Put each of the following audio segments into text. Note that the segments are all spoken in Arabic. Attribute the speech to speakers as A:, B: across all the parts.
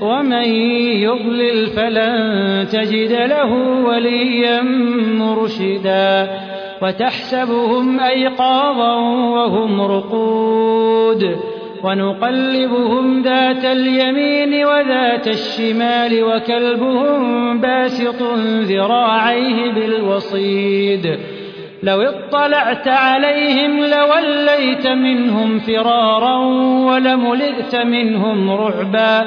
A: ومن يضلل فلن تجد له وليا مرشدا وتحسبهم أيقاظا وهم رقود ونقلبهم ذات اليمين وذات الشمال وكلبهم باسط ذراعيه بالوصيد لو اطلعت عليهم لوليت منهم فرارا ولملئت منهم رعبا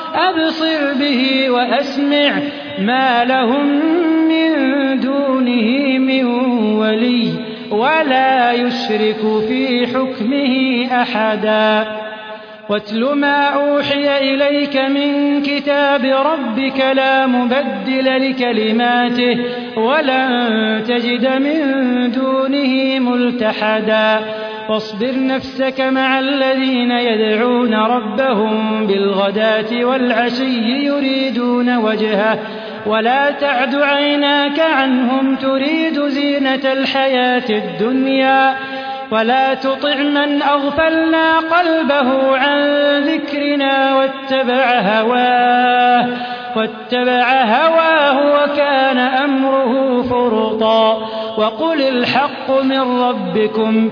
A: أبصر به وأسمع ما لهم من دونه من ولي ولا يشرك في حكمه أحدا. واتل ما أوحي إليك من كتاب ربك لا مبدل لكلماته ولن تجد من دونه ملتحدا. واصبر نفسك مع الذين يدعون ربهم بالغداة والعشي يريدون وجهه ولا تعد عيناك عنهم تريد زينة الحياة الدنيا ولا تطع من أغفلنا قلبه عن ذكرنا واتبع هواه واتبع هواه وكان أمره فرطا وقل الحق من ربكم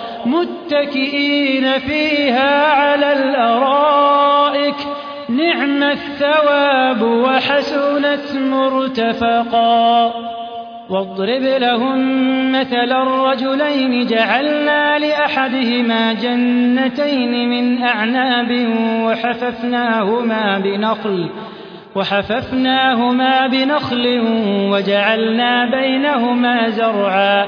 A: متكئين فيها على الأرائك. نعم الثواب وحسنت مرتفقا. واضرب لهم مثل الرجلين. جعلنا لأحدهما جنتين من أعناب وحففناهما بنخل وحففناهما بنخل وجعلنا بينهما زرعا.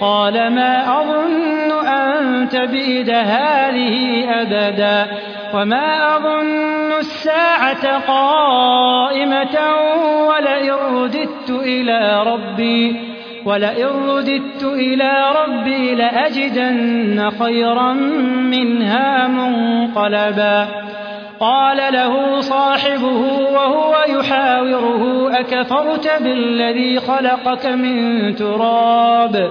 A: قال ما أظن أن تبيد هذه أبدا وما أظن الساعة قائمة ولئن رددت إلى ربي ولئن رددت إلى ربي لأجدن خيرا منها منقلبا. قال له صاحبه وهو يحاوره أكفرت بالذي خلقك من تراب؟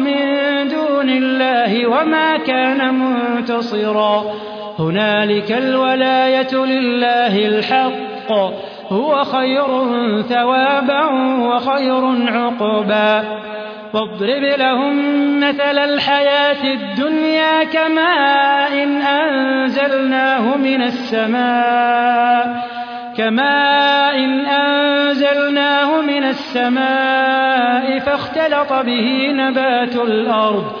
A: وما كان منتصرا. هنالك الولاية لله الحق. هو خير ثوابا وخير عقبا. واضرب لهم مثل الحياة الدنيا كماء إن أنزلناه من السماء. كماء إن أنزلناه من السماء فاختلط به نبات الأرض.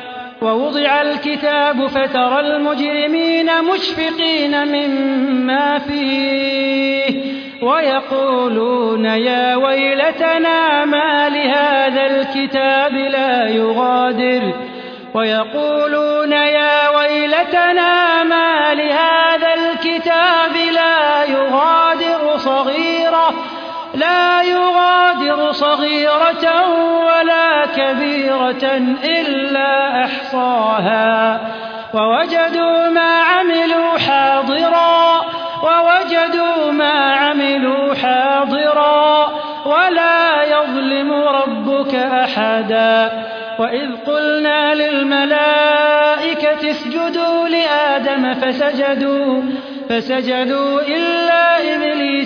A: ووضع الكتاب فترى المجرمين مشفقين مما فيه ويقولون يا ويلتنا ما لهذا الكتاب لا يغادر ويقولون يا ويلتنا ما لهذا الكتاب لا يغادر صغيرة لا يغادر صغيرة ولا كبيرة إلا أحصاها. ووجدوا ما عملوا حاضرا ووجدوا ما عملوا حاضرا ولا يظلم ربك أحدا. وإذ قلنا للملائكة اسجدوا لآدم فسجدوا فسجدوا إلا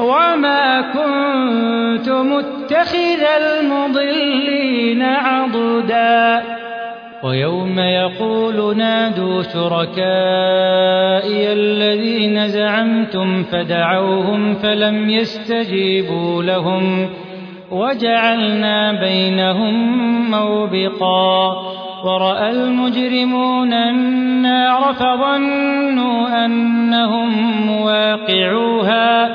A: وما كنت متخذ المضلين عضدا ويوم يقول نادوا شركائي الذين زعمتم فدعوهم فلم يستجيبوا لهم وجعلنا بينهم موبقا وراى المجرمون النار فظنوا أنهم مواقعوها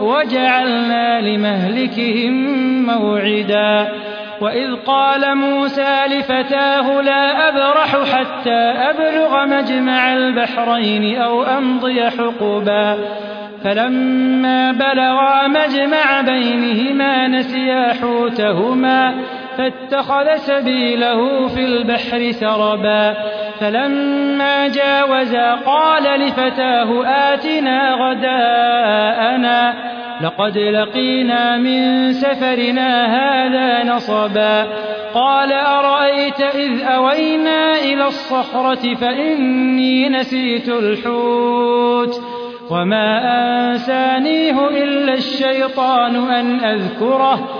A: وجعلنا لمهلكهم موعدا. وإذ قال موسى لفتاه لا أبرح حتى أبلغ مجمع البحرين أو أمضي حقبا. فلما بلغا مجمع بينهما نسيا حوتهما. فاتخذ سبيله في البحر سربا فلما جاوزا قال لفتاه آتنا غداءنا لقد لقينا من سفرنا هذا نصبا. قال أرأيت إذ أوينا إلى الصخرة فإني نسيت الحوت وما أنسانيه إلا الشيطان أن أذكره.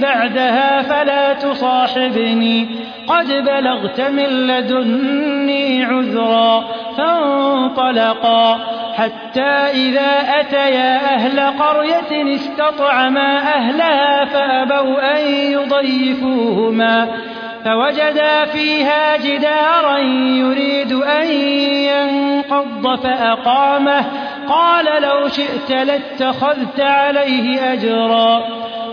A: بعدها فلا تصاحبني. قد بلغت من لدني عذرا فانطلقا. حتى إذا أتيا أهل قرية استطعما أهلها فأبوا أن يضيفوهما. فوجدا فيها جدارا يريد أن ينقض فأقامه. قال لو شئت لاتخذت عليه أجرا.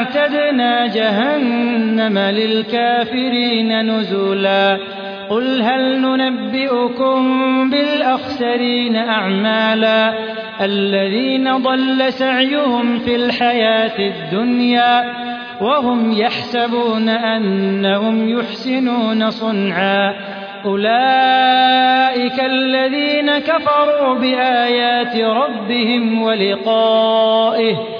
A: أعتدنا جهنم للكافرين نزلا. قل هل ننبئكم بالأخسرين أعمالا؟ الذين ضل سعيهم في الحياة الدنيا وهم يحسبون أنهم يحسنون صنعا. أولئك الذين كفروا بآيات ربهم ولقائه